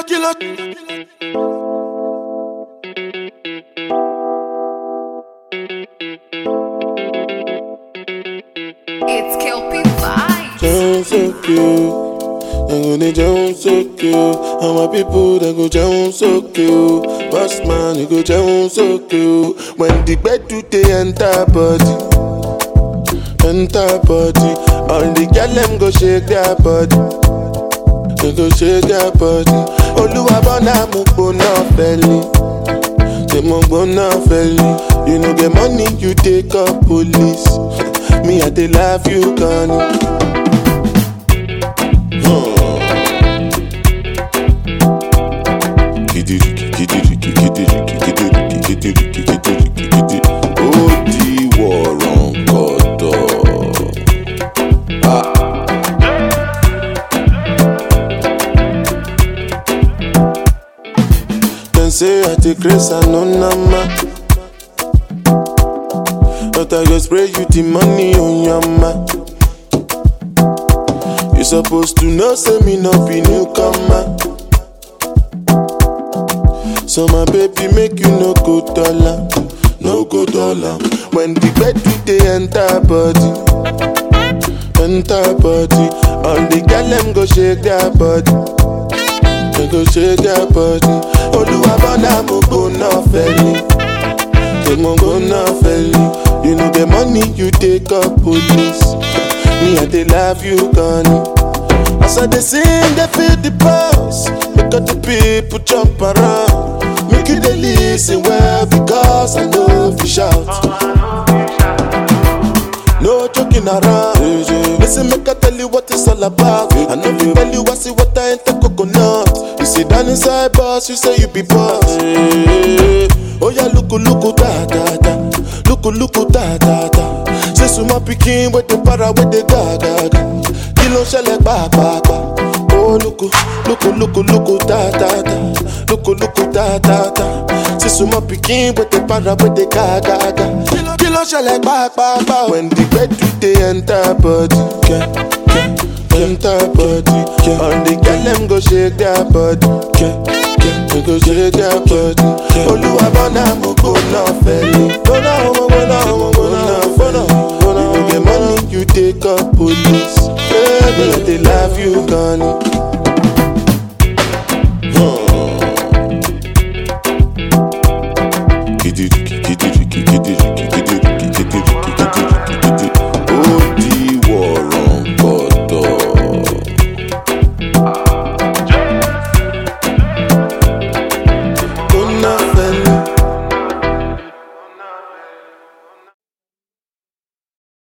killer, killer. It's Kelpie Vibes. Down so cute. They go they down so cute. And my people they go down so cute. Boss man, you go down so cute. When the bed do they enter body, enter body. All the girl them go shake their body. Go shake their body. Oluwa bona mo gbona feli. Say mo gbona feli. You no get money, you take up police. Me I dey love you. Kidiriki, kidiriki, kidiriki, kidiriki, kidiriki, kidiriki, kidiriki. Say I take grace and no nama. But I just spray you the money on your ma. You supposed to know, say me no be newcomer. So my baby make you no go dollar, no go dollar. When the bed do they enter body, enter body. All the girl them go shake their body, they go shake their body. Oluwa bona mo go no felly, they mo go no felly. You know the money you take up police. Me I dey love you, Connie. As I dey sing, they feel the pulse. Make all the people jump around. Make you dey listen well because I know you shout. No joking around. Listen, make I tell you what it's all about. I know if tell you down inside boss, you say you be boss. Oh yeah, look, look, da da da. Look, look, da da da. Say suma pikin with the para with the ga ga ga. Kí ló ń ṣẹlẹ̀ pàápàá? Oh look, look, look, look, da da da. Look, look, da da da. Say suma pikin with the para with the ga ga ga. Kí ló ń ṣẹlẹ̀ pàápàá? When the bed do they enter body, yeah, yeah, enter body. Yeah. All the girl them go shake their body, yeah, yeah, they go shake their body. Olúwa bọ́nà mo gbóná fẹ́lẹ́. Gbóná ọmọ gbóná ọmọ gbóná gbóná gbóná. You get money, you take up police. Baby, I dey love you, Connie.